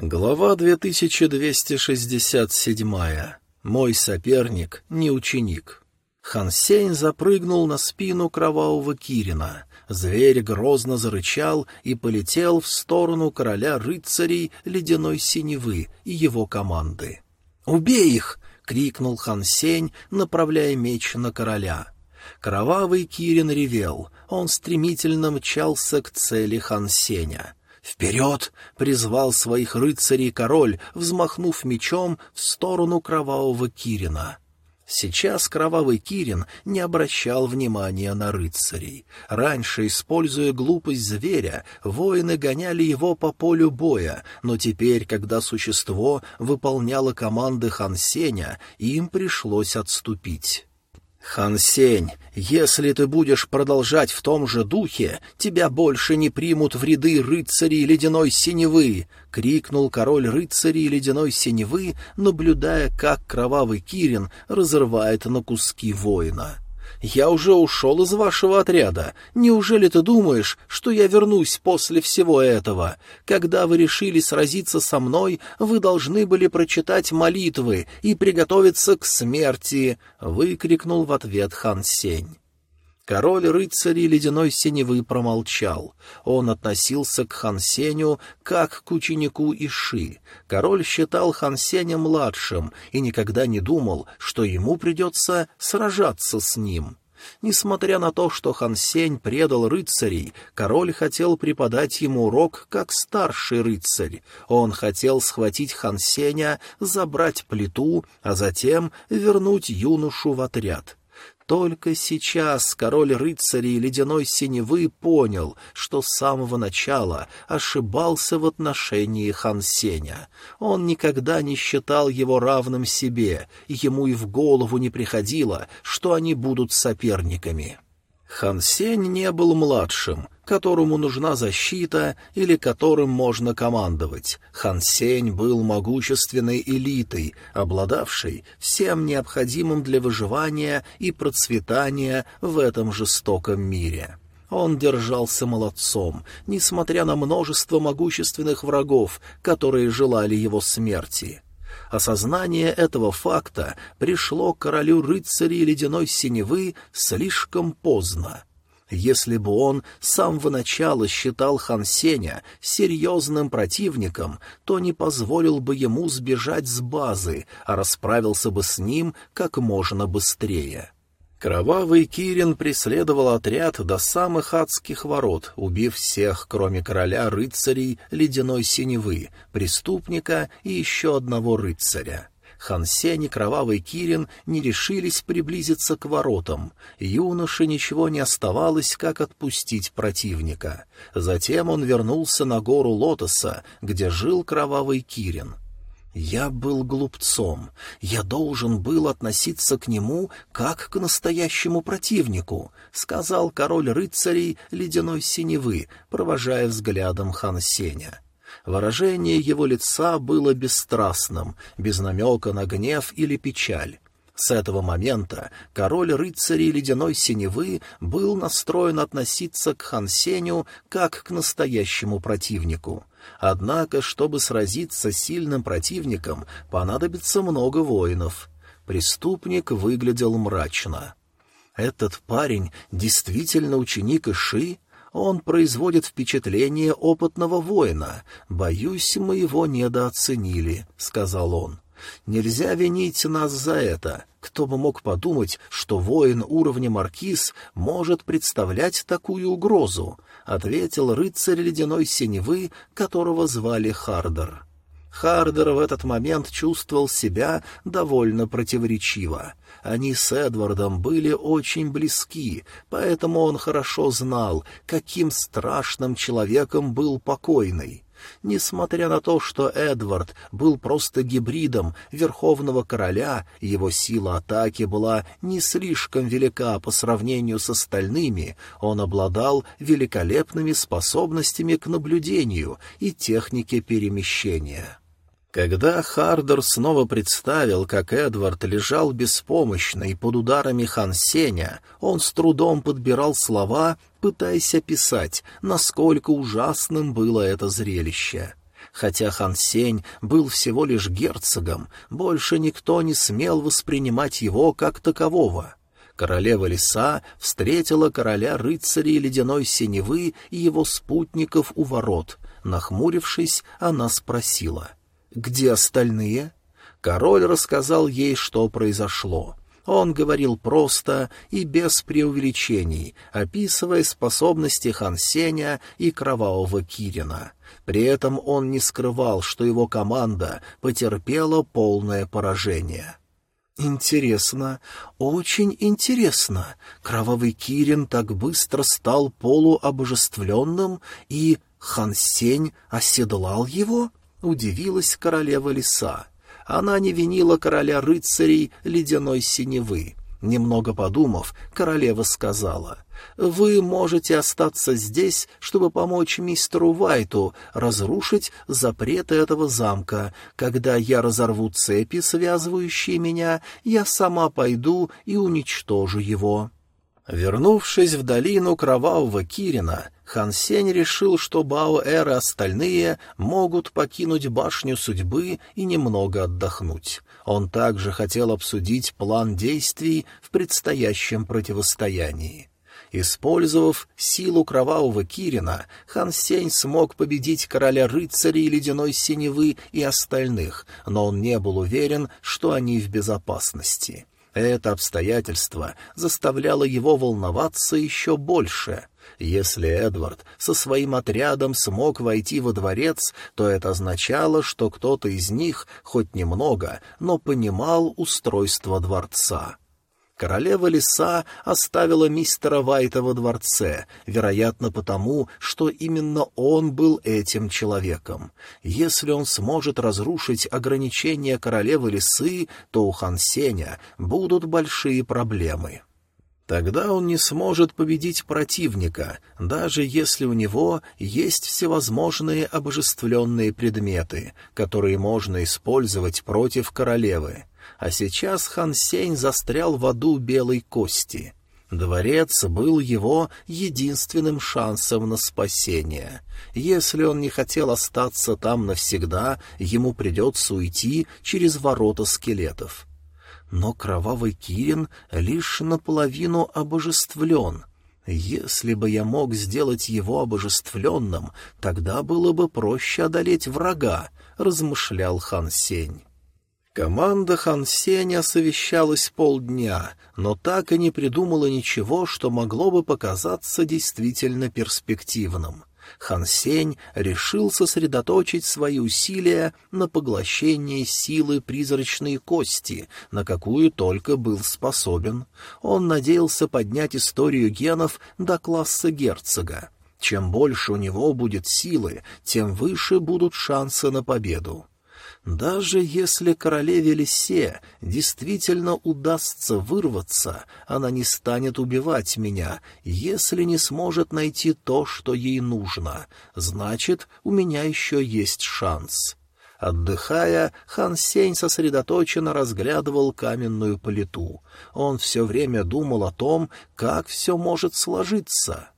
Глава 2267. Мой соперник не ученик. Хансень запрыгнул на спину кровавого Кирина. Зверь грозно зарычал и полетел в сторону короля рыцарей ледяной синевы и его команды. «Убей их!» — крикнул Хансень, направляя меч на короля. Кровавый Кирин ревел, он стремительно мчался к цели Хансеня — «Вперед!» — призвал своих рыцарей король, взмахнув мечом в сторону кровавого Кирина. Сейчас кровавый Кирин не обращал внимания на рыцарей. Раньше, используя глупость зверя, воины гоняли его по полю боя, но теперь, когда существо выполняло команды Хансеня, им пришлось отступить. «Хан Сень, если ты будешь продолжать в том же духе, тебя больше не примут в ряды рыцарей ледяной синевы!» — крикнул король рыцарей ледяной синевы, наблюдая, как кровавый Кирин разрывает на куски воина. Я уже ушел из вашего отряда. Неужели ты думаешь, что я вернусь после всего этого? Когда вы решили сразиться со мной, вы должны были прочитать молитвы и приготовиться к смерти!» — выкрикнул в ответ Хан Сень. Король рыцарей ледяной синевы промолчал. Он относился к Хансеню как к ученику Иши. Король считал Хансеня младшим и никогда не думал, что ему придется сражаться с ним. Несмотря на то, что Хансень предал рыцарей, король хотел преподать ему урок как старший рыцарь. Он хотел схватить Хансеня, забрать плиту, а затем вернуть юношу в отряд. Только сейчас король рыцарей ледяной синевы понял, что с самого начала ошибался в отношении Хансеня. Он никогда не считал его равным себе, и ему и в голову не приходило, что они будут соперниками. Хан Сень не был младшим, которому нужна защита или которым можно командовать. Хан Сень был могущественной элитой, обладавшей всем необходимым для выживания и процветания в этом жестоком мире. Он держался молодцом, несмотря на множество могущественных врагов, которые желали его смерти. Осознание этого факта пришло королю рыцарей ледяной синевы слишком поздно. Если бы он с самого начала считал Хан Сеня серьезным противником, то не позволил бы ему сбежать с базы, а расправился бы с ним как можно быстрее. Кровавый Кирин преследовал отряд до самых адских ворот, убив всех, кроме короля рыцарей ледяной синевы, преступника и еще одного рыцаря. Хансен и Кровавый Кирин не решились приблизиться к воротам. Юноше ничего не оставалось, как отпустить противника. Затем он вернулся на гору Лотоса, где жил Кровавый Кирин — я был глупцом. Я должен был относиться к нему как к настоящему противнику, сказал король рыцарей ледяной синевы, провожая взглядом хан Сеня. Выражение его лица было бесстрастным, без намека на гнев или печаль. С этого момента король рыцарей ледяной синевы был настроен относиться к Хансеню как к настоящему противнику. Однако, чтобы сразиться с сильным противником, понадобится много воинов. Преступник выглядел мрачно. Этот парень действительно ученик Иши? Он производит впечатление опытного воина. Боюсь, мы его недооценили, — сказал он. Нельзя винить нас за это. Кто бы мог подумать, что воин уровня маркиз может представлять такую угрозу? Ответил рыцарь ледяной синевы, которого звали Хардер. Хардер в этот момент чувствовал себя довольно противоречиво. Они с Эдвардом были очень близки, поэтому он хорошо знал, каким страшным человеком был покойный. Несмотря на то, что Эдвард был просто гибридом Верховного Короля, его сила атаки была не слишком велика по сравнению с остальными, он обладал великолепными способностями к наблюдению и технике перемещения. Когда Хардер снова представил, как Эдвард лежал беспомощный под ударами Хансеня, он с трудом подбирал слова, пытаясь описать, насколько ужасным было это зрелище. Хотя Хан Сень был всего лишь герцогом, больше никто не смел воспринимать его как такового. Королева леса встретила короля рыцарей ледяной синевы и его спутников у ворот. Нахмурившись, она спросила, «Где остальные?» Король рассказал ей, что произошло. Он говорил просто и без преувеличений, описывая способности Хан Сеня и Кровавого Кирина. При этом он не скрывал, что его команда потерпела полное поражение. «Интересно, очень интересно. Кровавый Кирин так быстро стал полуобожествленным, и Хан Сень оседлал его?» — удивилась королева леса. Она не винила короля рыцарей ледяной синевы. Немного подумав, королева сказала, «Вы можете остаться здесь, чтобы помочь мистеру Вайту разрушить запреты этого замка. Когда я разорву цепи, связывающие меня, я сама пойду и уничтожу его». Вернувшись в долину Кровавого Кирина, Хан Сень решил, что Бао-Эр и остальные могут покинуть башню судьбы и немного отдохнуть. Он также хотел обсудить план действий в предстоящем противостоянии. Использовав силу кровавого Кирина, Хан Сень смог победить короля рыцарей ледяной синевы и остальных, но он не был уверен, что они в безопасности. Это обстоятельство заставляло его волноваться еще больше. Если Эдвард со своим отрядом смог войти во дворец, то это означало, что кто-то из них, хоть немного, но понимал устройство дворца. Королева леса оставила мистера Вайта во дворце, вероятно потому, что именно он был этим человеком. Если он сможет разрушить ограничения королевы лисы, то у Хансеня будут большие проблемы. Тогда он не сможет победить противника, даже если у него есть всевозможные обожествленные предметы, которые можно использовать против королевы а сейчас хан Сень застрял в аду белой кости. Дворец был его единственным шансом на спасение. Если он не хотел остаться там навсегда, ему придется уйти через ворота скелетов. Но кровавый Кирин лишь наполовину обожествлен. Если бы я мог сделать его обожествленным, тогда было бы проще одолеть врага, — размышлял хан Сень. Команда Хан Сеня совещалась полдня, но так и не придумала ничего, что могло бы показаться действительно перспективным. Хан Сень решил сосредоточить свои усилия на поглощении силы призрачной кости, на какую только был способен. Он надеялся поднять историю генов до класса герцога. Чем больше у него будет силы, тем выше будут шансы на победу. Даже если королеве Лисе действительно удастся вырваться, она не станет убивать меня, если не сможет найти то, что ей нужно. Значит, у меня еще есть шанс. Отдыхая, хан Сень сосредоточенно разглядывал каменную плиту. Он все время думал о том, как все может сложиться.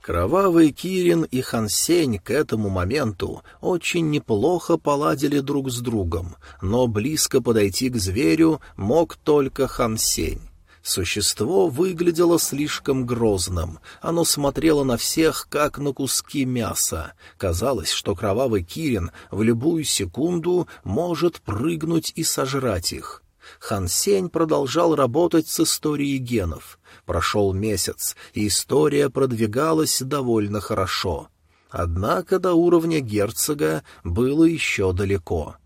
Кровавый Кирин и Хансень к этому моменту очень неплохо поладили друг с другом, но близко подойти к зверю мог только Хансень. Существо выглядело слишком грозным. Оно смотрело на всех, как на куски мяса. Казалось, что кровавый Кирин в любую секунду может прыгнуть и сожрать их. Хан Сень продолжал работать с историей генов. Прошел месяц, и история продвигалась довольно хорошо. Однако до уровня герцога было еще далеко.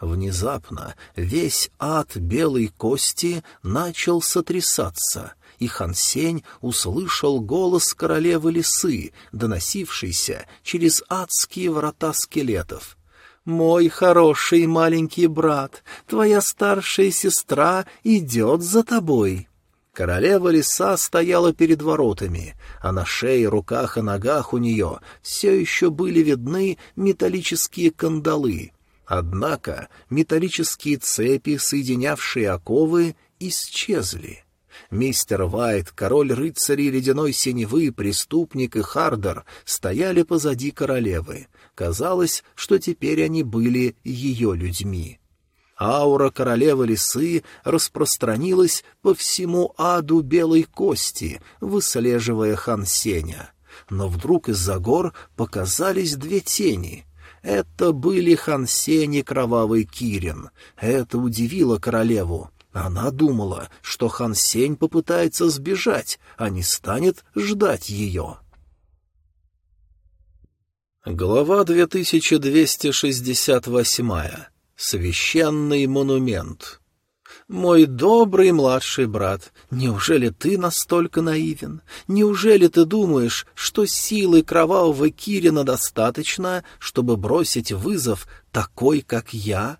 Внезапно весь ад белой кости начал сотрясаться, и Хансень услышал голос королевы лисы, доносившийся через адские врата скелетов. «Мой хороший маленький брат, твоя старшая сестра идет за тобой». Королева лиса стояла перед воротами, а на шее, руках и ногах у нее все еще были видны металлические кандалы. Однако металлические цепи, соединявшие оковы, исчезли. Мистер Вайт, король рыцарей ледяной синевы, преступник и Хардер стояли позади королевы. Казалось, что теперь они были ее людьми. Аура королевы лисы распространилась по всему аду белой кости, выслеживая Хансеня. Но вдруг из-за гор показались две тени. Это были Хансень и Кровавый Кирин. Это удивило королеву. Она думала, что Хансень попытается сбежать, а не станет ждать ее. Глава 2268. Священный монумент. «Мой добрый младший брат, неужели ты настолько наивен? Неужели ты думаешь, что силы кровавого Кирина достаточно, чтобы бросить вызов такой, как я?»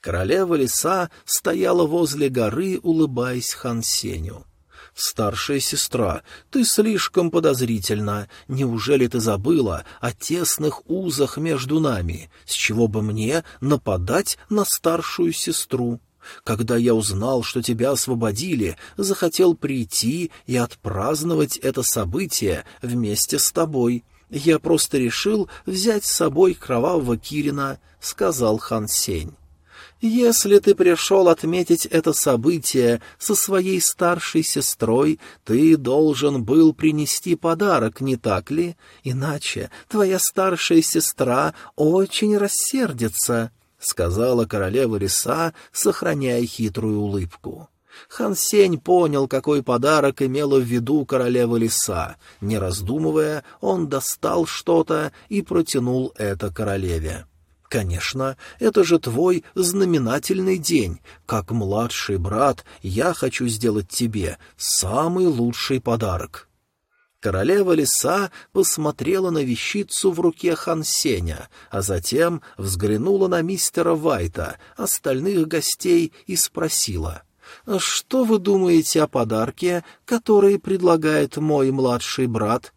Королева леса стояла возле горы, улыбаясь Хансеню. «Старшая сестра, ты слишком подозрительна. Неужели ты забыла о тесных узах между нами? С чего бы мне нападать на старшую сестру?» Когда я узнал, что тебя освободили, захотел прийти и отпраздновать это событие вместе с тобой. Я просто решил взять с собой кровавого Кирина», — сказал Хан Сень. Если ты пришел отметить это событие со своей старшей сестрой, ты должен был принести подарок, не так ли? Иначе твоя старшая сестра очень рассердится», — сказала королева лиса, сохраняя хитрую улыбку. Хан Сень понял, какой подарок имела в виду королева лиса. Не раздумывая, он достал что-то и протянул это королеве. Конечно, это же твой знаменательный день. Как младший брат, я хочу сделать тебе самый лучший подарок. Королева лиса посмотрела на вещицу в руке Хансеня, а затем взглянула на мистера Вайта, остальных гостей, и спросила, «Что вы думаете о подарке, который предлагает мой младший брат?»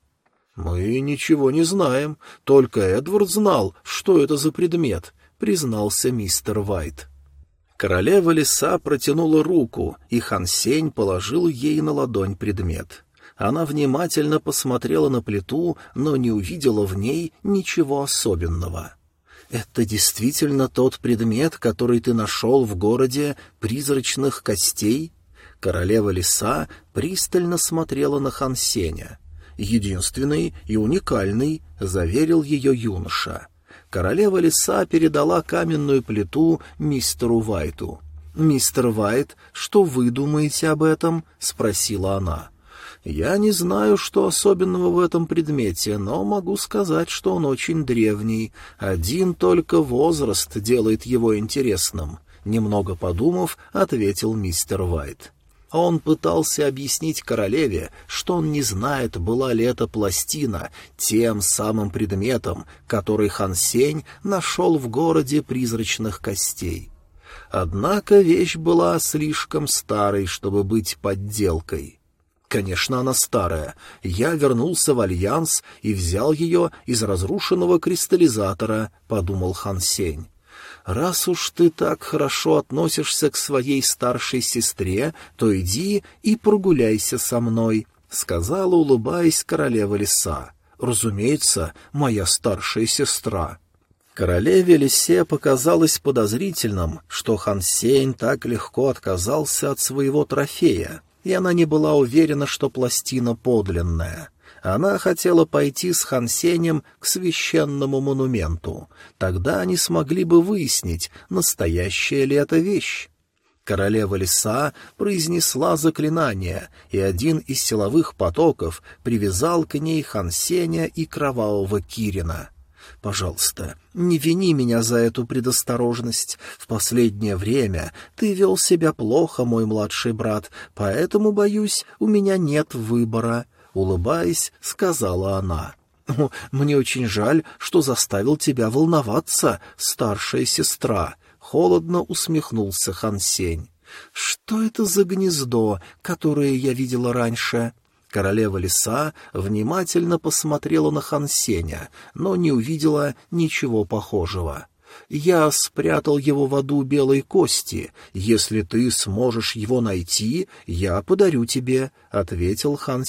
«Мы ничего не знаем, только Эдвард знал, что это за предмет», — признался мистер Вайт. Королева лиса протянула руку, и Хансень положил ей на ладонь предмет. Она внимательно посмотрела на плиту, но не увидела в ней ничего особенного. «Это действительно тот предмет, который ты нашел в городе призрачных костей?» Королева лиса пристально смотрела на Хансеня — единственный и уникальный», — заверил ее юноша. Королева леса передала каменную плиту мистеру Вайту. «Мистер Вайт, что вы думаете об этом?» — спросила она. «Я не знаю, что особенного в этом предмете, но могу сказать, что он очень древний. Один только возраст делает его интересным», — немного подумав, ответил мистер Вайт. Он пытался объяснить королеве, что он не знает, была ли эта пластина тем самым предметом, который Хан Сень нашел в городе призрачных костей. Однако вещь была слишком старой, чтобы быть подделкой. Конечно, она старая. Я вернулся в Альянс и взял ее из разрушенного кристаллизатора, — подумал Хан Сень. «Раз уж ты так хорошо относишься к своей старшей сестре, то иди и прогуляйся со мной», — сказала, улыбаясь королева лиса. «Разумеется, моя старшая сестра». Королеве Лисе показалось подозрительным, что Хансейн так легко отказался от своего трофея, и она не была уверена, что пластина подлинная. Она хотела пойти с Хансенем к священному монументу. Тогда они смогли бы выяснить, настоящая ли это вещь. Королева леса произнесла заклинание, и один из силовых потоков привязал к ней Хансеня и кровавого Кирина. «Пожалуйста, не вини меня за эту предосторожность. В последнее время ты вел себя плохо, мой младший брат, поэтому, боюсь, у меня нет выбора улыбаясь, сказала она. «Мне очень жаль, что заставил тебя волноваться, старшая сестра», — холодно усмехнулся Хансень. «Что это за гнездо, которое я видела раньше?» Королева лиса внимательно посмотрела на Хансеня, но не увидела ничего похожего. «Я спрятал его в аду белой кости. Если ты сможешь его найти, я подарю тебе», — ответил Хан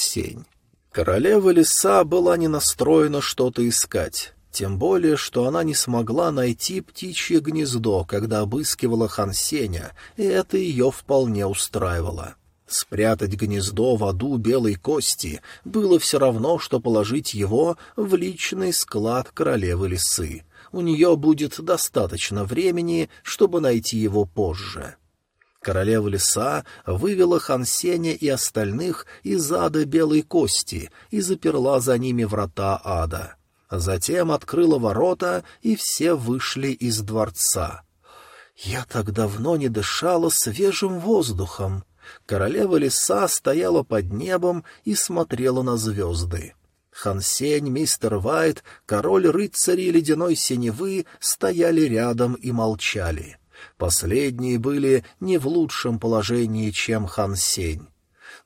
Королева лиса была не настроена что-то искать. Тем более, что она не смогла найти птичье гнездо, когда обыскивала Хансеня, и это ее вполне устраивало. Спрятать гнездо в аду белой кости было все равно, что положить его в личный склад королевы лисы. У нее будет достаточно времени, чтобы найти его позже. Королева лиса вывела Хансеня и остальных из ада белой кости и заперла за ними врата ада. Затем открыла ворота, и все вышли из дворца. «Я так давно не дышала свежим воздухом», Королева леса стояла под небом и смотрела на звезды. Хансень, мистер Вайт, король рыцарей ледяной синевы стояли рядом и молчали. Последние были не в лучшем положении, чем Хансень.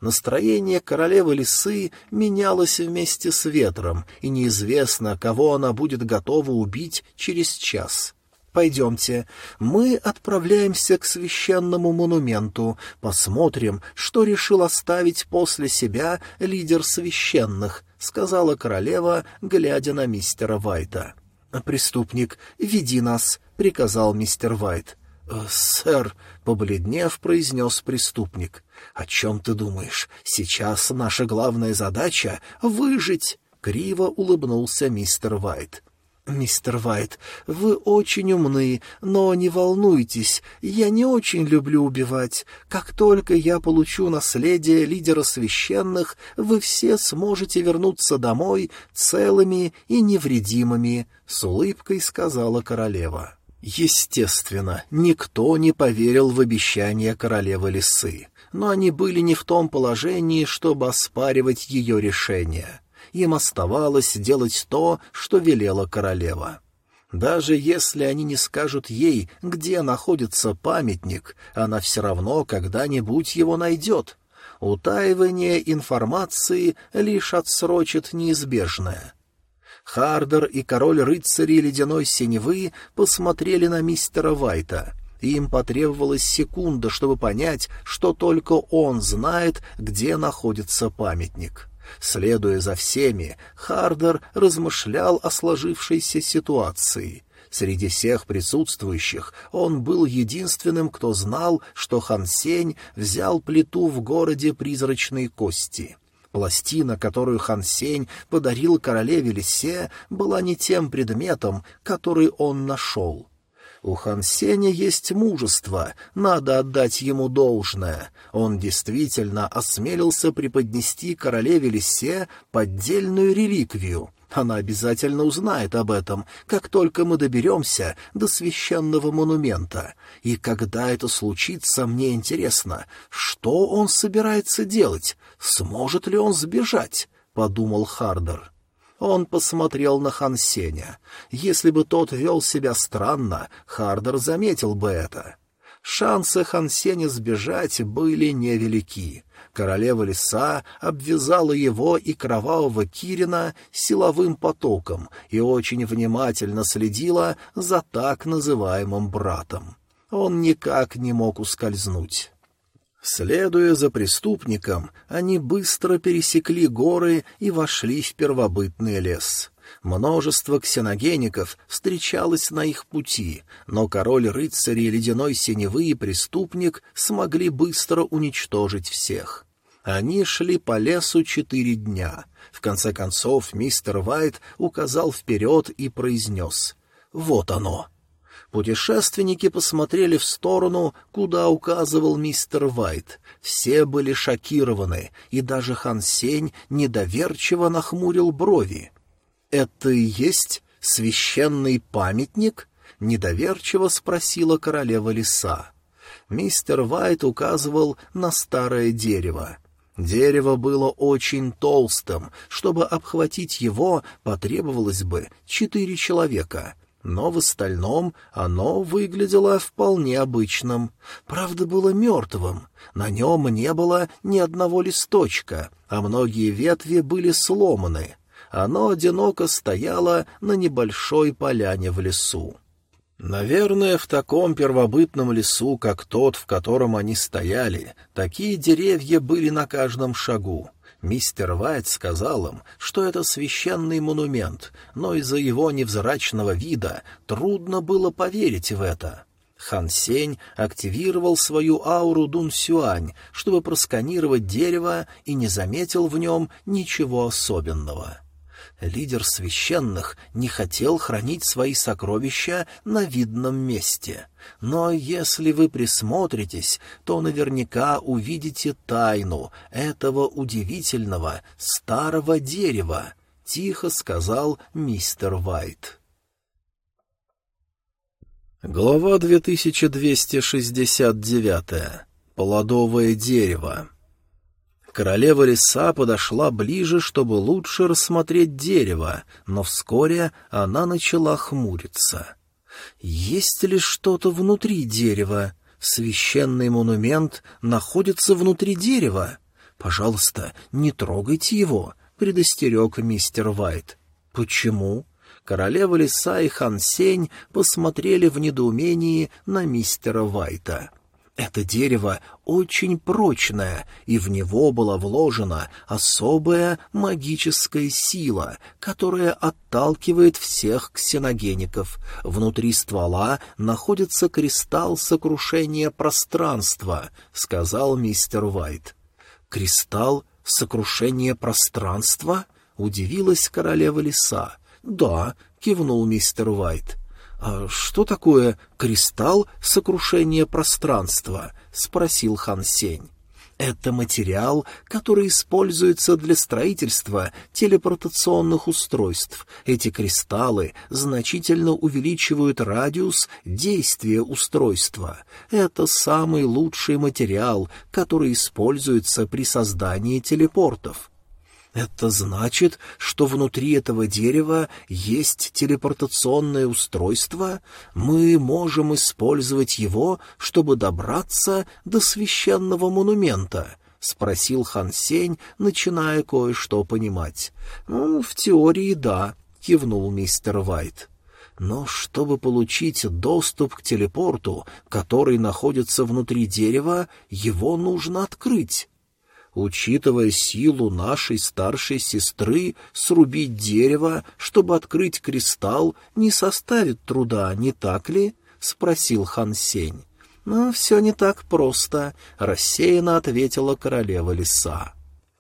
Настроение королевы лисы менялось вместе с ветром, и неизвестно, кого она будет готова убить через час. Пойдемте, мы отправляемся к священному монументу, посмотрим, что решил оставить после себя лидер священных, — сказала королева, глядя на мистера Вайта. — Преступник, веди нас, — приказал мистер Вайт. «Э, — Сэр, — побледнев, произнес преступник. — О чем ты думаешь? Сейчас наша главная задача — выжить. Криво улыбнулся мистер Вайт. «Мистер Вайт, вы очень умны, но не волнуйтесь, я не очень люблю убивать. Как только я получу наследие лидера священных, вы все сможете вернуться домой целыми и невредимыми», — с улыбкой сказала королева. Естественно, никто не поверил в обещание королевы лисы, но они были не в том положении, чтобы оспаривать ее решение им оставалось делать то, что велела королева. Даже если они не скажут ей, где находится памятник, она все равно когда-нибудь его найдет. Утаивание информации лишь отсрочит неизбежное. Хардер и король рыцарей ледяной синевы посмотрели на мистера Вайта. Им потребовалась секунда, чтобы понять, что только он знает, где находится памятник. Следуя за всеми, Хардер размышлял о сложившейся ситуации. Среди всех присутствующих он был единственным, кто знал, что Хан Сень взял плиту в городе призрачной кости. Пластина, которую Хан Сень подарил королеве Лисе, была не тем предметом, который он нашел. У Хан Сеня есть мужество, надо отдать ему должное. Он действительно осмелился преподнести королеве Лисе поддельную реликвию. Она обязательно узнает об этом, как только мы доберемся до священного монумента. И когда это случится, мне интересно, что он собирается делать? Сможет ли он сбежать? — подумал Хардер. Он посмотрел на Хансеня. Если бы тот вел себя странно, Хардер заметил бы это. Шансы Хансеня сбежать были невелики. Королева леса обвязала его и кровавого Кирина силовым потоком и очень внимательно следила за так называемым братом. Он никак не мог ускользнуть. Следуя за преступником, они быстро пересекли горы и вошли в первобытный лес. Множество ксеногеников встречалось на их пути, но король рыцарей ледяной синевы и преступник смогли быстро уничтожить всех. Они шли по лесу четыре дня. В конце концов мистер Вайт указал вперед и произнес «Вот оно». Путешественники посмотрели в сторону, куда указывал мистер Вайт. Все были шокированы, и даже Хан Сень недоверчиво нахмурил брови. «Это и есть священный памятник?» — недоверчиво спросила королева леса. Мистер Вайт указывал на старое дерево. Дерево было очень толстым, чтобы обхватить его потребовалось бы четыре человека, но в остальном оно выглядело вполне обычным. Правда, было мертвым. На нем не было ни одного листочка, а многие ветви были сломаны. Оно одиноко стояло на небольшой поляне в лесу. Наверное, в таком первобытном лесу, как тот, в котором они стояли, такие деревья были на каждом шагу. Мистер Вайт сказал им, что это священный монумент, но из-за его невзрачного вида трудно было поверить в это. Хан Сень активировал свою ауру Дун Сюань, чтобы просканировать дерево и не заметил в нем ничего особенного. Лидер священных не хотел хранить свои сокровища на видном месте. Но если вы присмотритесь, то наверняка увидите тайну этого удивительного старого дерева, — тихо сказал мистер Вайт. Глава 2269. Плодовое дерево. Королева леса подошла ближе, чтобы лучше рассмотреть дерево, но вскоре она начала хмуриться. Есть ли что-то внутри дерева? Священный монумент находится внутри дерева. Пожалуйста, не трогайте его, предостерег мистер Вайт. Почему? Королева леса и Хан Сень посмотрели в недоумении на мистера Вайта. Это дерево очень прочное, и в него была вложена особая магическая сила, которая отталкивает всех ксеногеников. Внутри ствола находится кристалл сокрушения пространства, — сказал мистер Вайт. «Кристалл сокрушения пространства?» — удивилась королева леса. «Да», — кивнул мистер Вайт. «А что такое кристалл сокрушения пространства?» — спросил Хан Сень. Это материал, который используется для строительства телепортационных устройств. Эти кристаллы значительно увеличивают радиус действия устройства. Это самый лучший материал, который используется при создании телепортов. Это значит, что внутри этого дерева есть телепортационное устройство? Мы можем использовать его, чтобы добраться до священного монумента? — спросил Хан Сень, начиная кое-что понимать. «Ну, в теории, да», — кивнул мистер Вайт. Но чтобы получить доступ к телепорту, который находится внутри дерева, его нужно открыть. Учитывая силу нашей старшей сестры, срубить дерево, чтобы открыть кристалл, не составит труда, не так ли? — спросил Хан Сень. — Но все не так просто, — рассеянно ответила королева леса.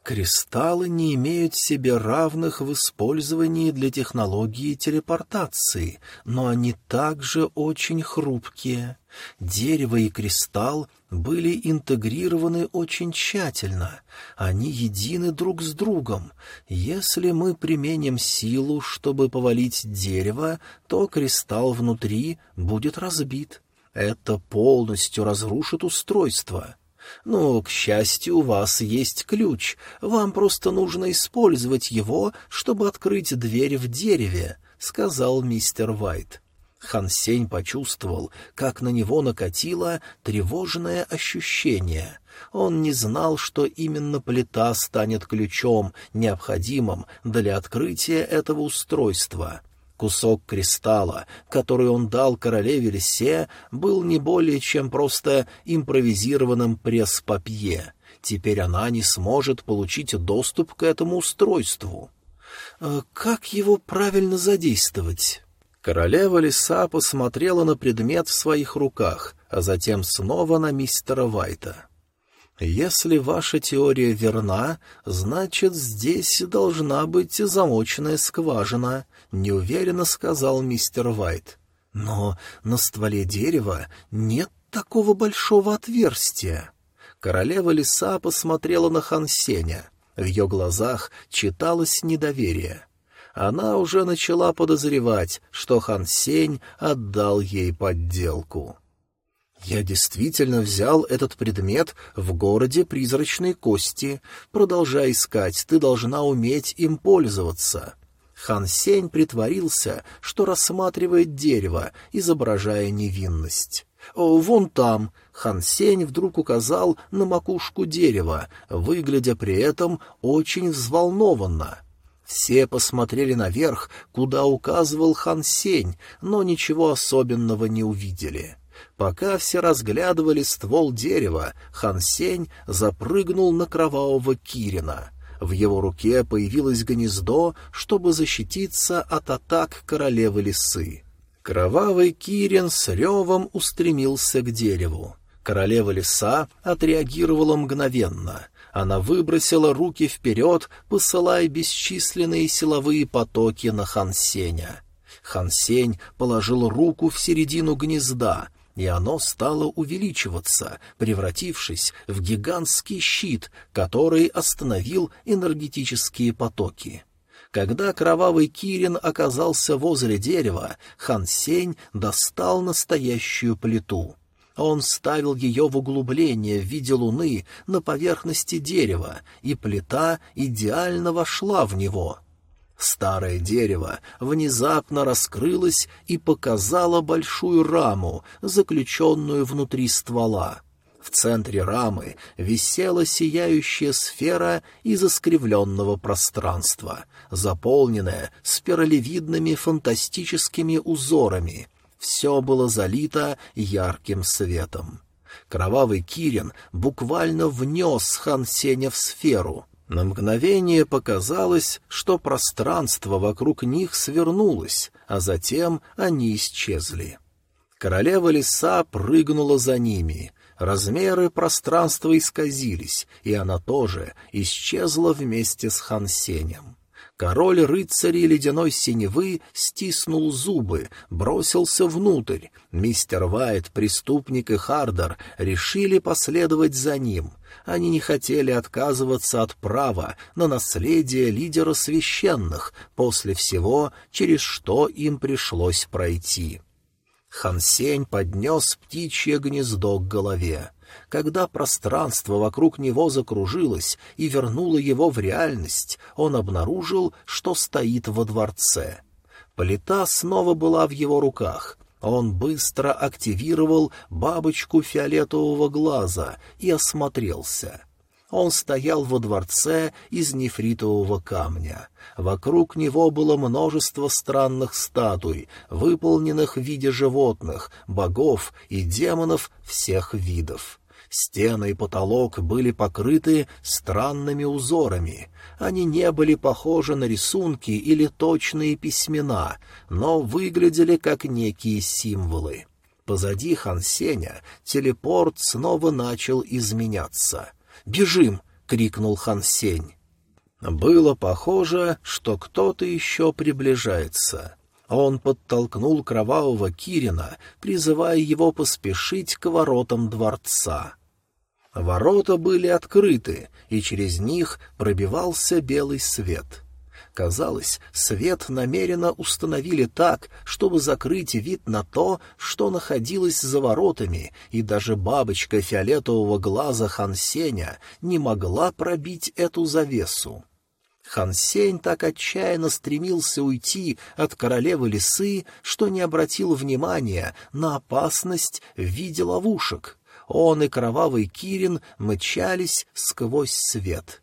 Кристаллы не имеют себе равных в использовании для технологии телепортации, но они также очень хрупкие. Дерево и кристалл были интегрированы очень тщательно. Они едины друг с другом. Если мы применим силу, чтобы повалить дерево, то кристалл внутри будет разбит. Это полностью разрушит устройство. Но, к счастью, у вас есть ключ. Вам просто нужно использовать его, чтобы открыть дверь в дереве, — сказал мистер Вайт. Хан Сень почувствовал, как на него накатило тревожное ощущение. Он не знал, что именно плита станет ключом, необходимым для открытия этого устройства. Кусок кристалла, который он дал королеве Лисе, был не более чем просто импровизированным пресс-папье. Теперь она не сможет получить доступ к этому устройству. «Э, как его правильно задействовать? Королева лиса посмотрела на предмет в своих руках, а затем снова на мистера Вайта. «Если ваша теория верна, значит, здесь должна быть замочная скважина», — неуверенно сказал мистер Вайт. «Но на стволе дерева нет такого большого отверстия». Королева лиса посмотрела на Хансеня. В ее глазах читалось недоверие она уже начала подозревать, что Хан Сень отдал ей подделку. «Я действительно взял этот предмет в городе призрачной кости. Продолжай искать, ты должна уметь им пользоваться». Хан Сень притворился, что рассматривает дерево, изображая невинность. «Вон там!» — Хан Сень вдруг указал на макушку дерева, выглядя при этом очень взволнованно. Все посмотрели наверх, куда указывал хан Сень, но ничего особенного не увидели. Пока все разглядывали ствол дерева, хан Сень запрыгнул на кровавого Кирина. В его руке появилось гнездо, чтобы защититься от атак королевы лисы. Кровавый Кирин с ревом устремился к дереву. Королева лиса отреагировала мгновенно. Она выбросила руки вперед, посылая бесчисленные силовые потоки на Хансеня. Хансень положил руку в середину гнезда, и оно стало увеличиваться, превратившись в гигантский щит, который остановил энергетические потоки. Когда кровавый Кирин оказался возле дерева, Хан Сень достал настоящую плиту. Он ставил ее в углубление в виде луны на поверхности дерева, и плита идеально вошла в него. Старое дерево внезапно раскрылось и показало большую раму, заключенную внутри ствола. В центре рамы висела сияющая сфера из искривленного пространства, заполненная спиралевидными фантастическими узорами — все было залито ярким светом. Кровавый Кирин буквально внес Хан Сеня в сферу. На мгновение показалось, что пространство вокруг них свернулось, а затем они исчезли. Королева леса прыгнула за ними. Размеры пространства исказились, и она тоже исчезла вместе с Хан Сенем. Король рыцарей ледяной синевы стиснул зубы, бросился внутрь. Мистер Вайт, преступник и Хардер решили последовать за ним. Они не хотели отказываться от права на наследие лидера священных после всего, через что им пришлось пройти. Хансень поднес птичье гнездо к голове. Когда пространство вокруг него закружилось и вернуло его в реальность, он обнаружил, что стоит во дворце. Плита снова была в его руках. Он быстро активировал бабочку фиолетового глаза и осмотрелся. Он стоял во дворце из нефритового камня. Вокруг него было множество странных статуй, выполненных в виде животных, богов и демонов всех видов. Стены и потолок были покрыты странными узорами. Они не были похожи на рисунки или точные письмена, но выглядели как некие символы. Позади Хансеня телепорт снова начал изменяться. «Бежим!» — крикнул Хансень. Было похоже, что кто-то еще приближается. Он подтолкнул кровавого Кирина, призывая его поспешить к воротам дворца. Ворота были открыты, и через них пробивался белый свет. Казалось, свет намеренно установили так, чтобы закрыть вид на то, что находилось за воротами, и даже бабочка фиолетового глаза Хансеня не могла пробить эту завесу. Хансень так отчаянно стремился уйти от королевы лисы, что не обратил внимания на опасность в виде ловушек — он и кровавый Кирин мчались сквозь свет.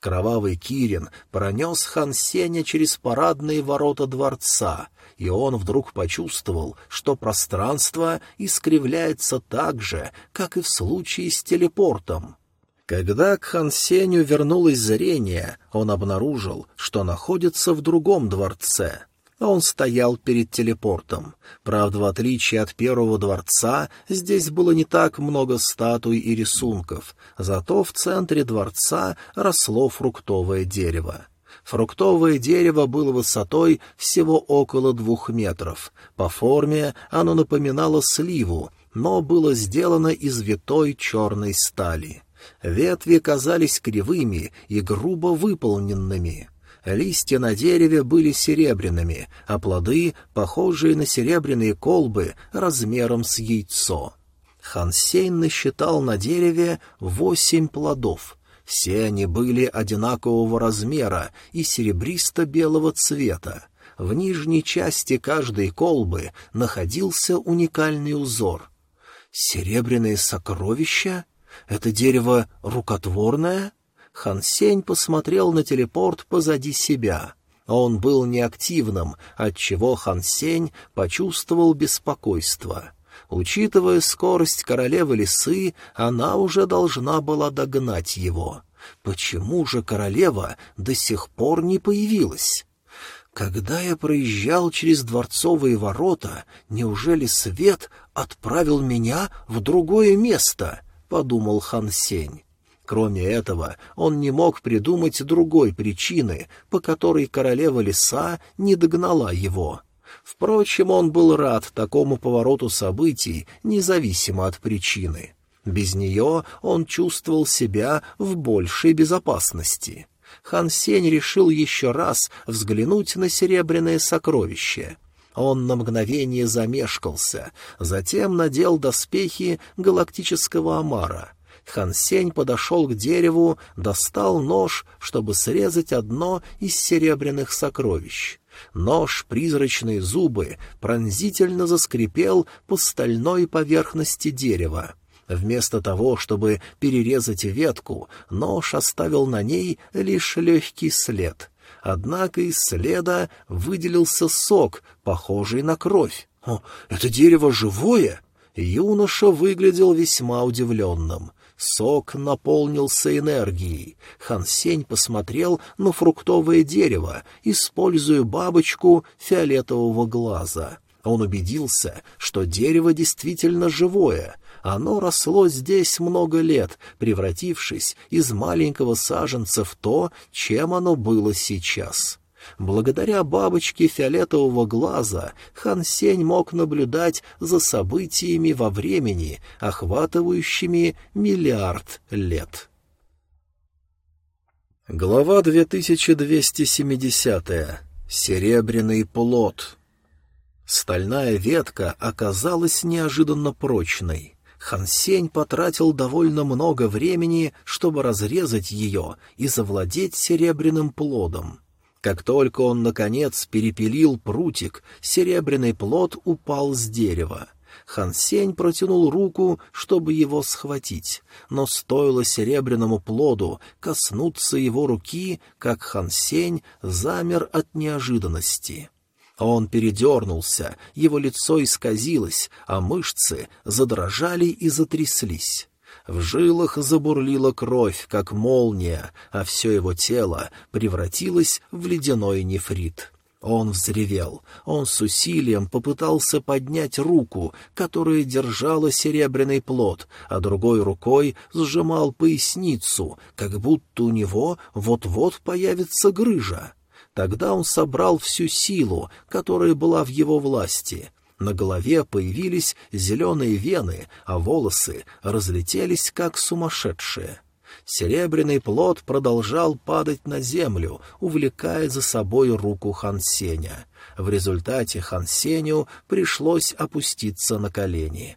Кровавый Кирин пронес хан Сеня через парадные ворота дворца, и он вдруг почувствовал, что пространство искривляется так же, как и в случае с телепортом. Когда к Хан Сеню вернулось зрение, он обнаружил, что находится в другом дворце — он стоял перед телепортом. Правда, в отличие от первого дворца, здесь было не так много статуй и рисунков, зато в центре дворца росло фруктовое дерево. Фруктовое дерево было высотой всего около двух метров. По форме оно напоминало сливу, но было сделано из витой черной стали. Ветви казались кривыми и грубо выполненными. Листья на дереве были серебряными, а плоды, похожие на серебряные колбы, размером с яйцо. Хансейн насчитал на дереве восемь плодов. Все они были одинакового размера и серебристо-белого цвета. В нижней части каждой колбы находился уникальный узор. «Серебряные сокровища? Это дерево рукотворное?» Хан Сень посмотрел на телепорт позади себя. Он был неактивным, отчего Хан Сень почувствовал беспокойство. Учитывая скорость королевы лисы, она уже должна была догнать его. Почему же королева до сих пор не появилась? Когда я проезжал через дворцовые ворота, неужели свет отправил меня в другое место? — подумал Хан Сень. Кроме этого, он не мог придумать другой причины, по которой королева леса не догнала его. Впрочем, он был рад такому повороту событий, независимо от причины. Без нее он чувствовал себя в большей безопасности. Хан Сень решил еще раз взглянуть на серебряное сокровище. Он на мгновение замешкался, затем надел доспехи галактического омара. Хан Сень подошел к дереву, достал нож, чтобы срезать одно из серебряных сокровищ. Нож, призрачные зубы, пронзительно заскрипел по стальной поверхности дерева. Вместо того, чтобы перерезать ветку, нож оставил на ней лишь легкий след. Однако из следа выделился сок, похожий на кровь. «О, это дерево живое?» Юноша выглядел весьма удивленным. Сок наполнился энергией. Хансень посмотрел на фруктовое дерево, используя бабочку фиолетового глаза. Он убедился, что дерево действительно живое. Оно росло здесь много лет, превратившись из маленького саженца в то, чем оно было сейчас. Благодаря бабочке фиолетового глаза Хан Сень мог наблюдать за событиями во времени, охватывающими миллиард лет. Глава 2270. Серебряный плод. Стальная ветка оказалась неожиданно прочной. Хансень потратил довольно много времени, чтобы разрезать ее и завладеть серебряным плодом. Как только он, наконец, перепилил прутик, серебряный плод упал с дерева. Хансень протянул руку, чтобы его схватить, но стоило серебряному плоду коснуться его руки, как Хансень замер от неожиданности. Он передернулся, его лицо исказилось, а мышцы задрожали и затряслись. В жилах забурлила кровь, как молния, а все его тело превратилось в ледяной нефрит. Он взревел. Он с усилием попытался поднять руку, которая держала серебряный плод, а другой рукой сжимал поясницу, как будто у него вот-вот появится грыжа. Тогда он собрал всю силу, которая была в его власти, на голове появились зеленые вены, а волосы разлетелись, как сумасшедшие. Серебряный плод продолжал падать на землю, увлекая за собой руку Хансеня. В результате Хансеню пришлось опуститься на колени.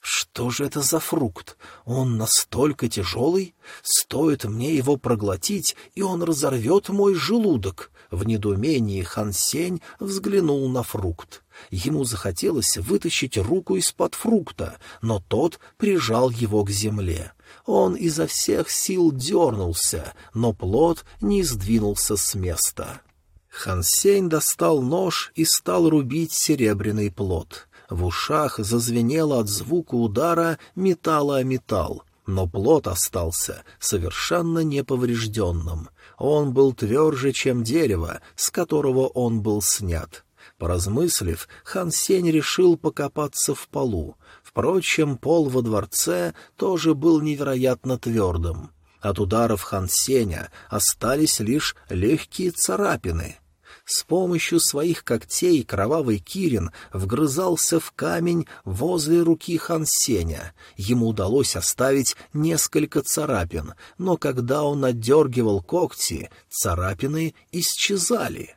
Что же это за фрукт? Он настолько тяжелый? Стоит мне его проглотить, и он разорвет мой желудок. В недоумении Хансень взглянул на фрукт. Ему захотелось вытащить руку из-под фрукта, но тот прижал его к земле. Он изо всех сил дернулся, но плод не сдвинулся с места. Хансень достал нож и стал рубить серебряный плод. В ушах зазвенело от звука удара металла о металл, но плод остался совершенно неповрежденным. Он был тверже, чем дерево, с которого он был снят. Поразмыслив, хан Сень решил покопаться в полу. Впрочем, пол во дворце тоже был невероятно твердым. От ударов хан Сеня остались лишь легкие царапины. С помощью своих когтей кровавый Кирин вгрызался в камень возле руки хан Сеня. Ему удалось оставить несколько царапин, но когда он отдергивал когти, царапины исчезали.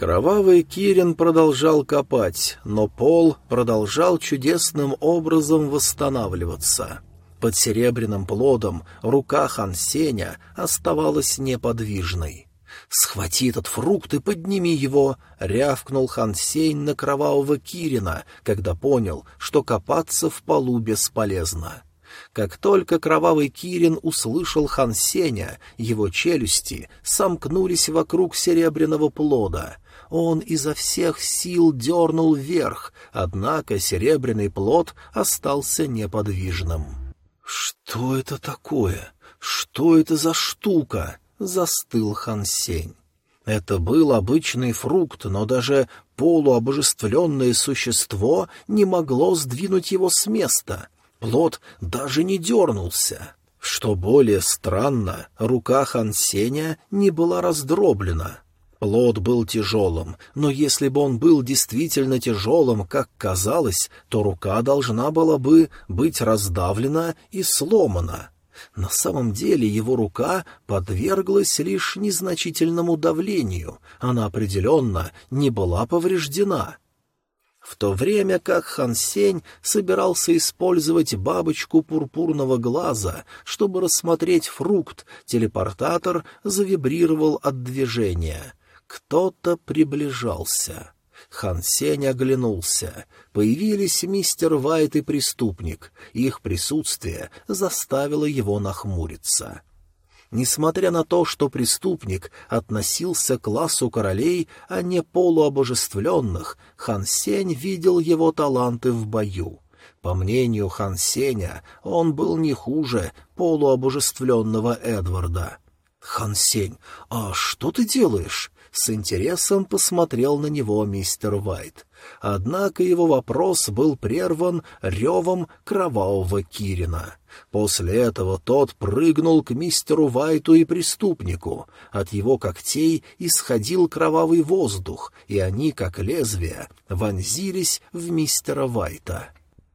Кровавый Кирин продолжал копать, но пол продолжал чудесным образом восстанавливаться. Под серебряным плодом рука Хансеня оставалась неподвижной. «Схвати этот фрукт и подними его!» — рявкнул Хансень на кровавого Кирина, когда понял, что копаться в полу бесполезно. Как только кровавый Кирин услышал Хансеня, его челюсти сомкнулись вокруг серебряного плода — он изо всех сил дернул вверх, однако серебряный плод остался неподвижным. «Что это такое? «Что это за штука?» — застыл Хан Сень. Это был обычный фрукт, но даже полуобожествленное существо не могло сдвинуть его с места. Плод даже не дернулся. Что более странно, рука Хан Сеня не была раздроблена. Плод был тяжелым, но если бы он был действительно тяжелым, как казалось, то рука должна была бы быть раздавлена и сломана. На самом деле его рука подверглась лишь незначительному давлению, она определенно не была повреждена. В то время как Хан Сень собирался использовать бабочку пурпурного глаза, чтобы рассмотреть фрукт, телепортатор завибрировал от движения. Кто-то приближался. Хан Сень оглянулся. Появились мистер Вайт и преступник. Их присутствие заставило его нахмуриться. Несмотря на то, что преступник относился к классу королей, а не полуобожествленных, Хан Сень видел его таланты в бою. По мнению Хан Сеня, он был не хуже полуобожествленного Эдварда. «Хан Сень, а что ты делаешь?» С интересом посмотрел на него мистер Вайт. Однако его вопрос был прерван ревом кровавого Кирина. После этого тот прыгнул к мистеру Вайту и преступнику. От его когтей исходил кровавый воздух, и они, как лезвия, вонзились в мистера Вайта.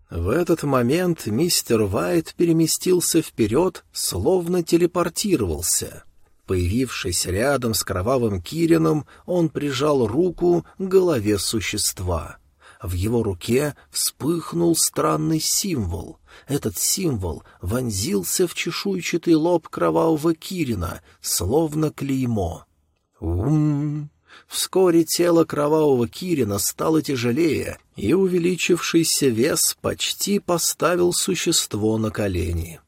В этот момент мистер Вайт переместился вперед, словно телепортировался. Появившись рядом с кровавым Кирином, он прижал руку к голове существа. В его руке вспыхнул странный символ. Этот символ вонзился в чешуйчатый лоб кровавого Кирина, словно клеймо. Ум! Вскоре тело кровавого Кирина стало тяжелее, и увеличившийся вес почти поставил существо на колени.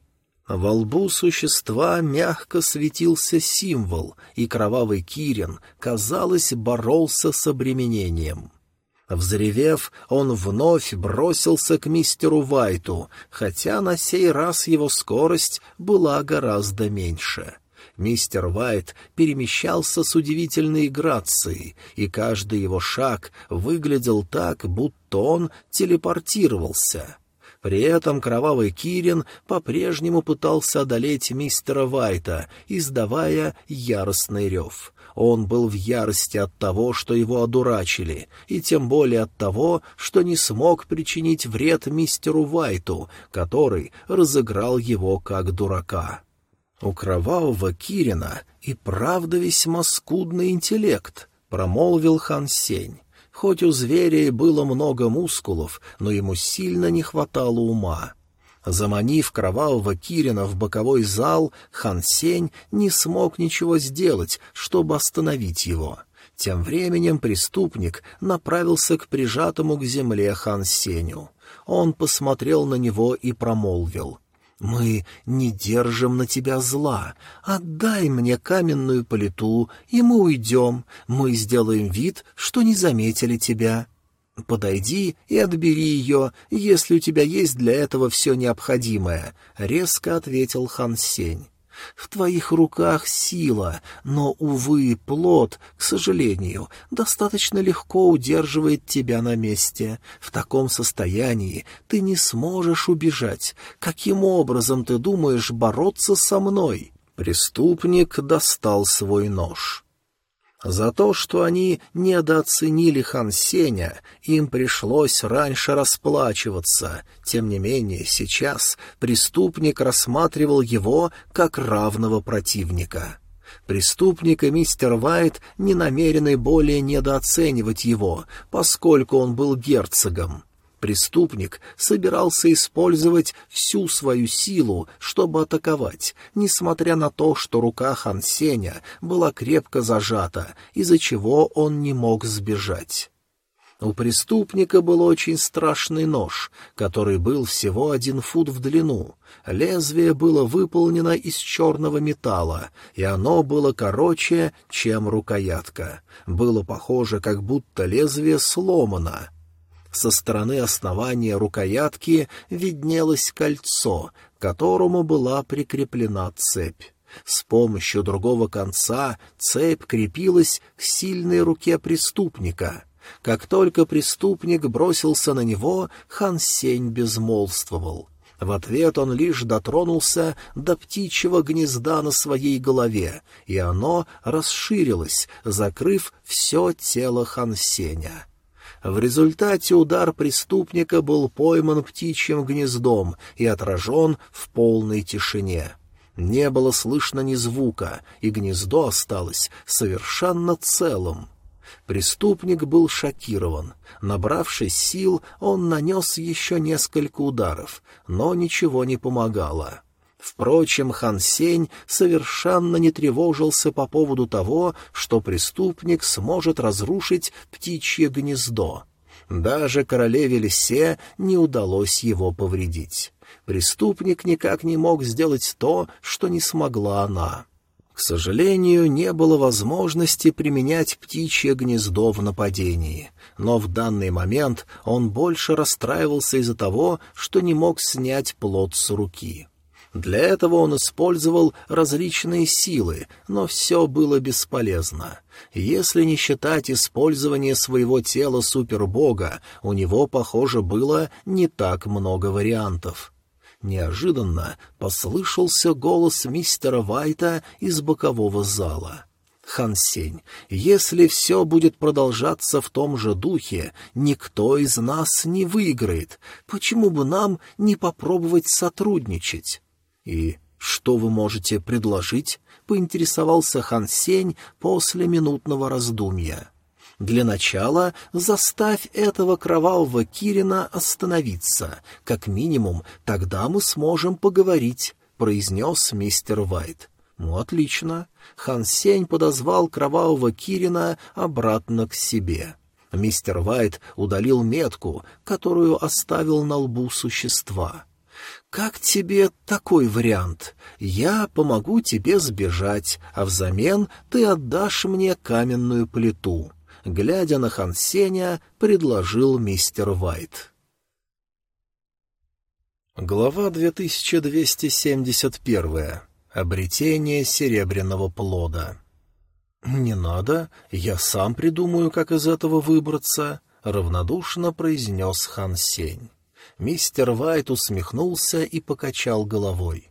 Во лбу существа мягко светился символ, и кровавый Кирин, казалось, боролся с обременением. Взревев, он вновь бросился к мистеру Вайту, хотя на сей раз его скорость была гораздо меньше. Мистер Вайт перемещался с удивительной грацией, и каждый его шаг выглядел так, будто он телепортировался. При этом кровавый Кирин по-прежнему пытался одолеть мистера Вайта, издавая яростный рев. Он был в ярости от того, что его одурачили, и тем более от того, что не смог причинить вред мистеру Вайту, который разыграл его как дурака. У кровавого Кирина и правда весьма скудный интеллект, — промолвил Хан Сень. Хоть у зверя было много мускулов, но ему сильно не хватало ума. Заманив кровавого Кирина в боковой зал, Хан Сень не смог ничего сделать, чтобы остановить его. Тем временем преступник направился к прижатому к земле Хан Сеню. Он посмотрел на него и промолвил — мы не держим на тебя зла. Отдай мне каменную политу, и мы уйдем. Мы сделаем вид, что не заметили тебя. Подойди и отбери ее, если у тебя есть для этого все необходимое, — резко ответил Хан Сень. В твоих руках сила, но, увы, плод, к сожалению, достаточно легко удерживает тебя на месте. В таком состоянии ты не сможешь убежать. Каким образом ты думаешь бороться со мной?» Преступник достал свой нож. За то, что они недооценили Хан Сеня, им пришлось раньше расплачиваться. Тем не менее, сейчас преступник рассматривал его как равного противника. Преступник и мистер Вайт не намерены более недооценивать его, поскольку он был герцогом. Преступник собирался использовать всю свою силу, чтобы атаковать, несмотря на то, что рука Хан Сеня была крепко зажата, из-за чего он не мог сбежать. У преступника был очень страшный нож, который был всего один фут в длину. Лезвие было выполнено из черного металла, и оно было короче, чем рукоятка. Было похоже, как будто лезвие сломано — со стороны основания рукоятки виднелось кольцо, к которому была прикреплена цепь. С помощью другого конца цепь крепилась к сильной руке преступника. Как только преступник бросился на него, Хан Сень безмолвствовал. В ответ он лишь дотронулся до птичьего гнезда на своей голове, и оно расширилось, закрыв все тело Хан Сеня. В результате удар преступника был пойман птичьим гнездом и отражен в полной тишине. Не было слышно ни звука, и гнездо осталось совершенно целым. Преступник был шокирован. Набравшись сил, он нанес еще несколько ударов, но ничего не помогало. Впрочем, Хан Сень совершенно не тревожился по поводу того, что преступник сможет разрушить птичье гнездо. Даже королеве Лисе не удалось его повредить. Преступник никак не мог сделать то, что не смогла она. К сожалению, не было возможности применять птичье гнездо в нападении, но в данный момент он больше расстраивался из-за того, что не мог снять плод с руки. Для этого он использовал различные силы, но все было бесполезно. Если не считать использование своего тела супербога, у него, похоже, было не так много вариантов. Неожиданно послышался голос мистера Вайта из бокового зала. Хансень, если все будет продолжаться в том же духе, никто из нас не выиграет. Почему бы нам не попробовать сотрудничать? И что вы можете предложить? поинтересовался Хан Сень после минутного раздумья. Для начала заставь этого кровавого Кирина остановиться. Как минимум, тогда мы сможем поговорить», — произнес мистер Вайт. «Ну, отлично». Хан Сень подозвал кровавого Кирина обратно к себе. Мистер Вайт удалил метку, которую оставил на лбу существа. «Как тебе такой вариант? Я помогу тебе сбежать, а взамен ты отдашь мне каменную плиту глядя на Хансеня, предложил мистер Вайт. Глава 2271. Обретение серебряного плода. «Не надо, я сам придумаю, как из этого выбраться», — равнодушно произнес Хан Сень. Мистер Вайт усмехнулся и покачал головой.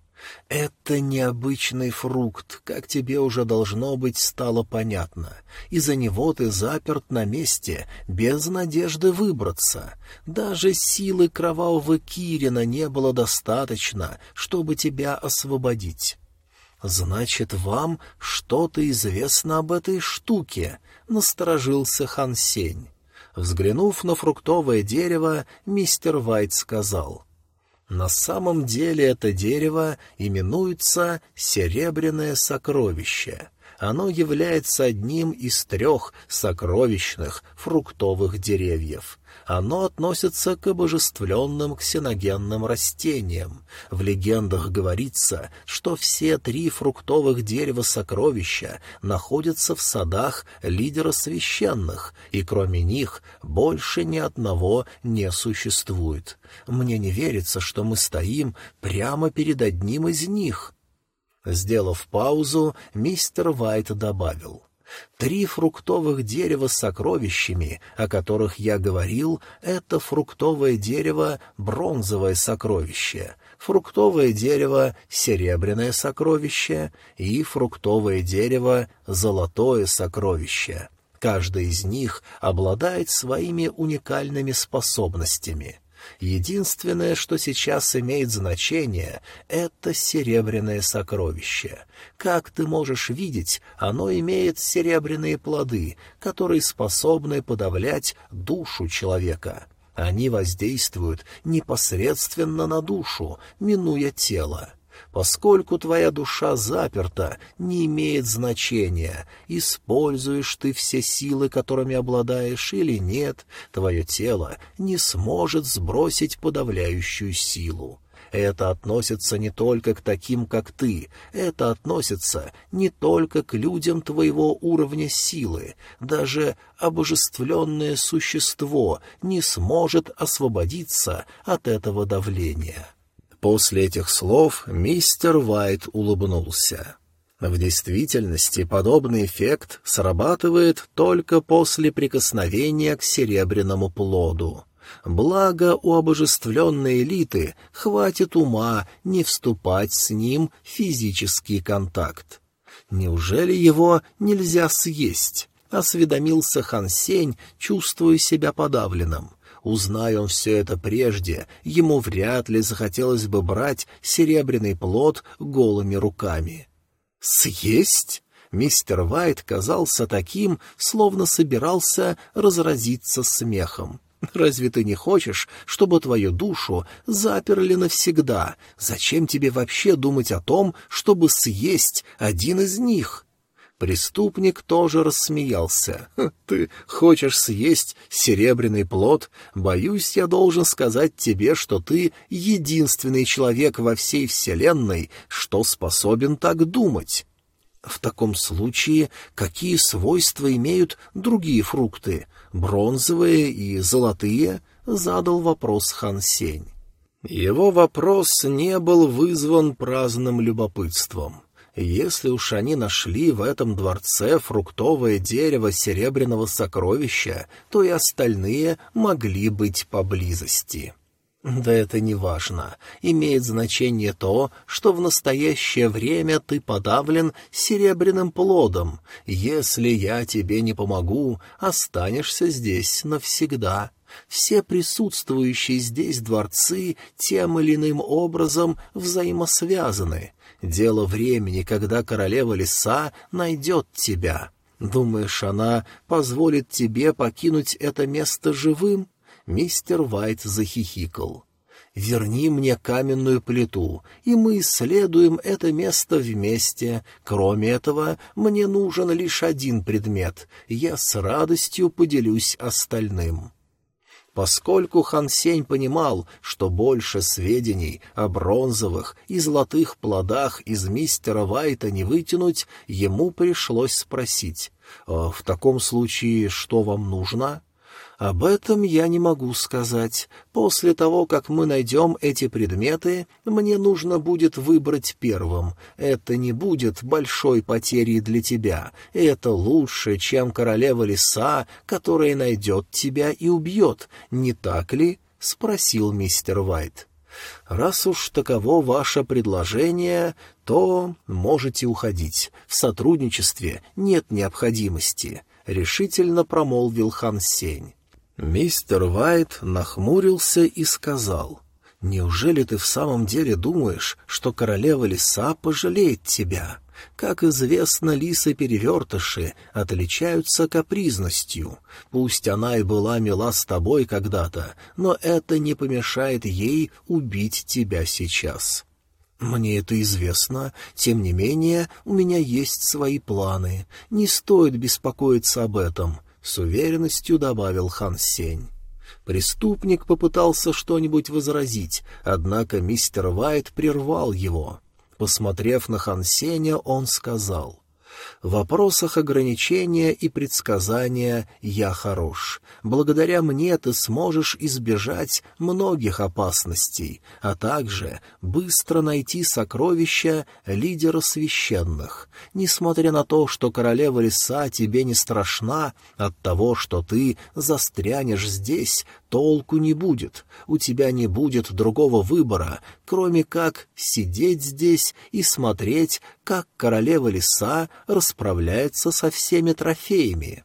Это необычный фрукт, как тебе уже должно быть стало понятно. Из-за него ты заперт на месте, без надежды выбраться. Даже силы кровавого Кирина не было достаточно, чтобы тебя освободить. «Значит, вам что-то известно об этой штуке», — насторожился Хан Сень. Взглянув на фруктовое дерево, мистер Вайт сказал — на самом деле это дерево именуется «серебряное сокровище». Оно является одним из трех сокровищных фруктовых деревьев. Оно относится к обожествленным ксеногенным растениям. В легендах говорится, что все три фруктовых дерева сокровища находятся в садах лидера священных, и кроме них больше ни одного не существует. Мне не верится, что мы стоим прямо перед одним из них. Сделав паузу, мистер Вайт добавил. Три фруктовых дерева с сокровищами, о которых я говорил, это фруктовое дерево — бронзовое сокровище, фруктовое дерево — серебряное сокровище и фруктовое дерево — золотое сокровище. Каждый из них обладает своими уникальными способностями — Единственное, что сейчас имеет значение, — это серебряное сокровище. Как ты можешь видеть, оно имеет серебряные плоды, которые способны подавлять душу человека. Они воздействуют непосредственно на душу, минуя тело. Поскольку твоя душа заперта, не имеет значения, используешь ты все силы, которыми обладаешь, или нет, твое тело не сможет сбросить подавляющую силу. Это относится не только к таким, как ты, это относится не только к людям твоего уровня силы. Даже обожествленное существо не сможет освободиться от этого давления. После этих слов мистер Вайт улыбнулся. В действительности подобный эффект срабатывает только после прикосновения к серебряному плоду. Благо у обожествленной элиты хватит ума не вступать с ним в физический контакт. Неужели его нельзя съесть? — осведомился Хан Сень, чувствуя себя подавленным. Узнай он все это прежде, ему вряд ли захотелось бы брать серебряный плод голыми руками. «Съесть?» Мистер Вайт казался таким, словно собирался разразиться смехом. «Разве ты не хочешь, чтобы твою душу заперли навсегда? Зачем тебе вообще думать о том, чтобы съесть один из них?» Преступник тоже рассмеялся. «Ты хочешь съесть серебряный плод? Боюсь, я должен сказать тебе, что ты единственный человек во всей Вселенной, что способен так думать». В таком случае какие свойства имеют другие фрукты, бронзовые и золотые? Задал вопрос Хан Сень. Его вопрос не был вызван праздным любопытством. Если уж они нашли в этом дворце фруктовое дерево серебряного сокровища, то и остальные могли быть поблизости. Да это не важно. Имеет значение то, что в настоящее время ты подавлен серебряным плодом. Если я тебе не помогу, останешься здесь навсегда. Все присутствующие здесь дворцы тем или иным образом взаимосвязаны. Дело времени, когда королева леса найдет тебя. Думаешь, она позволит тебе покинуть это место живым? Мистер Вайт захихикал. «Верни мне каменную плиту, и мы исследуем это место вместе. Кроме этого, мне нужен лишь один предмет. Я с радостью поделюсь остальным». Поскольку Хан Сень понимал, что больше сведений о бронзовых и золотых плодах из мистера Вайта не вытянуть, ему пришлось спросить, «А «В таком случае что вам нужно?» Об этом я не могу сказать. После того, как мы найдем эти предметы, мне нужно будет выбрать первым. Это не будет большой потерей для тебя. Это лучше, чем королева леса, которая найдет тебя и убьет. Не так ли? — спросил мистер Вайт. «Раз уж таково ваше предложение, то можете уходить. В сотрудничестве нет необходимости», — решительно промолвил Хан Сень. Мистер Вайт нахмурился и сказал, «Неужели ты в самом деле думаешь, что королева лиса пожалеет тебя? Как известно, лисы-перевертыши отличаются капризностью. Пусть она и была мила с тобой когда-то, но это не помешает ей убить тебя сейчас». «Мне это известно. Тем не менее, у меня есть свои планы. Не стоит беспокоиться об этом с уверенностью добавил Хан Сень. Преступник попытался что-нибудь возразить, однако мистер Вайт прервал его. Посмотрев на Хан Сеня, он сказал — в вопросах ограничения и предсказания я хорош. Благодаря мне ты сможешь избежать многих опасностей, а также быстро найти сокровища лидера священных. Несмотря на то, что королева леса тебе не страшна, от того, что ты застрянешь здесь, толку не будет. У тебя не будет другого выбора, кроме как сидеть здесь и смотреть, как королева леса расправляется со всеми трофеями.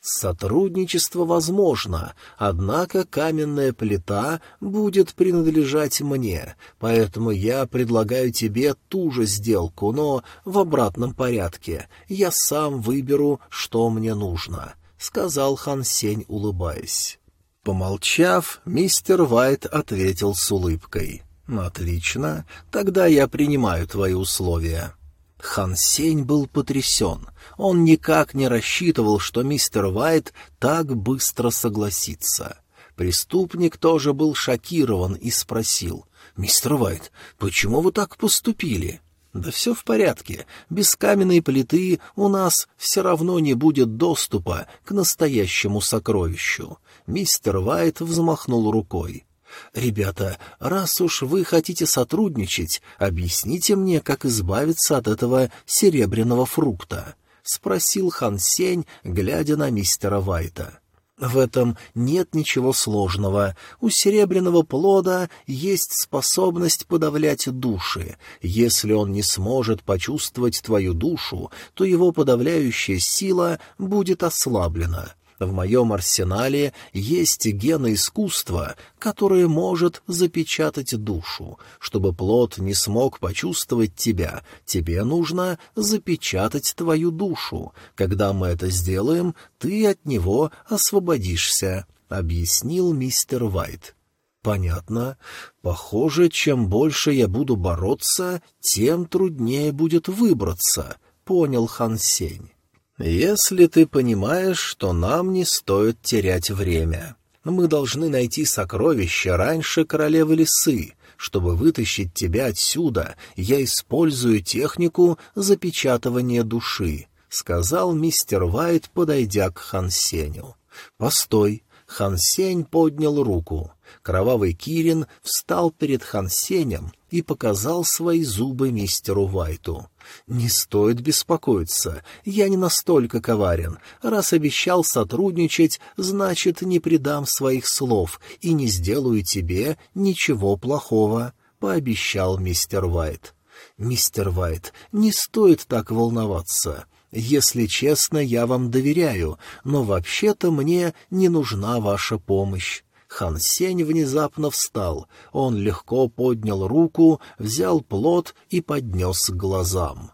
Сотрудничество возможно, однако каменная плита будет принадлежать мне, поэтому я предлагаю тебе ту же сделку, но в обратном порядке. Я сам выберу, что мне нужно», — сказал Хан Сень, улыбаясь. Помолчав, мистер Вайт ответил с улыбкой. «Отлично, тогда я принимаю твои условия». Хан Сень был потрясен. Он никак не рассчитывал, что мистер Вайт так быстро согласится. Преступник тоже был шокирован и спросил. «Мистер Вайт, почему вы так поступили?» «Да все в порядке. Без каменной плиты у нас все равно не будет доступа к настоящему сокровищу. Мистер Вайт взмахнул рукой. «Ребята, раз уж вы хотите сотрудничать, объясните мне, как избавиться от этого серебряного фрукта», — спросил Хан Сень, глядя на мистера Вайта. В этом нет ничего сложного. У серебряного плода есть способность подавлять души. Если он не сможет почувствовать твою душу, то его подавляющая сила будет ослаблена. В моем арсенале есть гена искусства, которое может запечатать душу. Чтобы плод не смог почувствовать тебя, тебе нужно запечатать твою душу. Когда мы это сделаем, ты от него освободишься», — объяснил мистер Вайт. «Понятно. Похоже, чем больше я буду бороться, тем труднее будет выбраться», — понял Хан Сень. «Если ты понимаешь, что нам не стоит терять время. Мы должны найти сокровища раньше королевы лисы. Чтобы вытащить тебя отсюда, я использую технику запечатывания души», — сказал мистер Вайт, подойдя к Хансеню. «Постой». Хансень поднял руку. Кровавый Кирин встал перед Хансенем и показал свои зубы мистеру Вайту. «Не стоит беспокоиться, я не настолько коварен. Раз обещал сотрудничать, значит, не предам своих слов и не сделаю тебе ничего плохого», — пообещал мистер Вайт. «Мистер Вайт, не стоит так волноваться. Если честно, я вам доверяю, но вообще-то мне не нужна ваша помощь. Хан Сень внезапно встал. Он легко поднял руку, взял плод и поднес к глазам.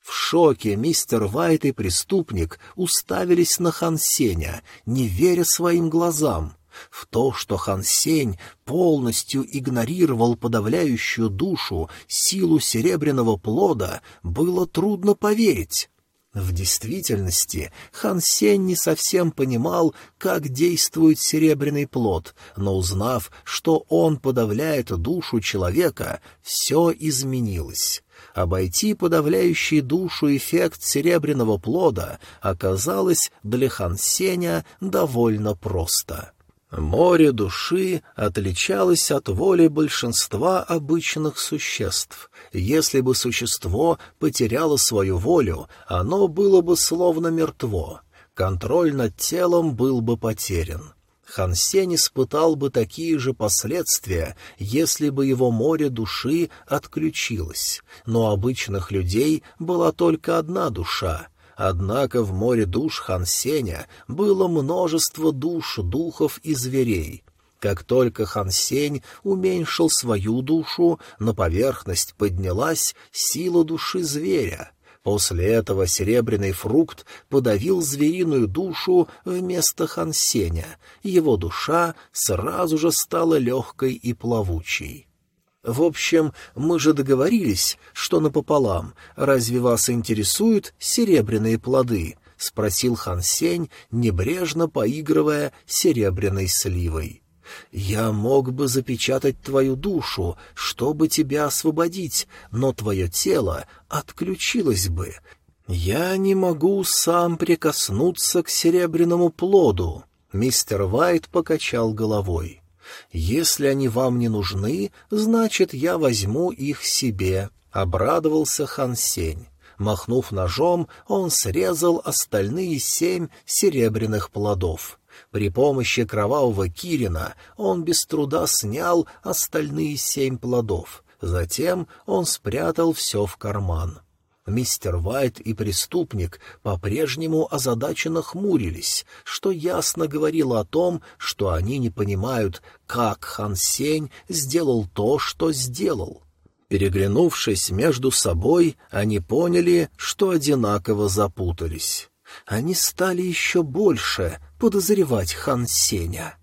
В шоке мистер Вайт и преступник уставились на Хан Сеня, не веря своим глазам. В то, что Хан Сень полностью игнорировал подавляющую душу силу серебряного плода, было трудно поверить. В действительности Хан Сень не совсем понимал, как действует серебряный плод, но узнав, что он подавляет душу человека, все изменилось. Обойти подавляющий душу эффект серебряного плода оказалось для Хан Сеня довольно просто. Море души отличалось от воли большинства обычных существ. Если бы существо потеряло свою волю, оно было бы словно мертво. Контроль над телом был бы потерян. Хансен испытал бы такие же последствия, если бы его море души отключилось. Но обычных людей была только одна душа — Однако в море душ Хансеня было множество душ, духов и зверей. Как только Хансень уменьшил свою душу, на поверхность поднялась сила души зверя. После этого серебряный фрукт подавил звериную душу вместо Хансеня. Его душа сразу же стала легкой и плавучей. В общем, мы же договорились, что напополам. Разве вас интересуют серебряные плоды? — спросил Хан Сень, небрежно поигрывая серебряной сливой. «Я мог бы запечатать твою душу, чтобы тебя освободить, но твое тело отключилось бы. Я не могу сам прикоснуться к серебряному плоду». Мистер Вайт покачал головой. Если они вам не нужны, значит, я возьму их себе», — обрадовался Хан Сень. Махнув ножом, он срезал остальные семь серебряных плодов. При помощи кровавого Кирина он без труда снял остальные семь плодов. Затем он спрятал все в карман. Мистер Вайт и преступник по-прежнему озадаченно хмурились, что ясно говорило о том, что они не понимают, как Хан Сень сделал то, что сделал. Переглянувшись между собой, они поняли, что одинаково запутались. Они стали еще больше подозревать Хан Сеня.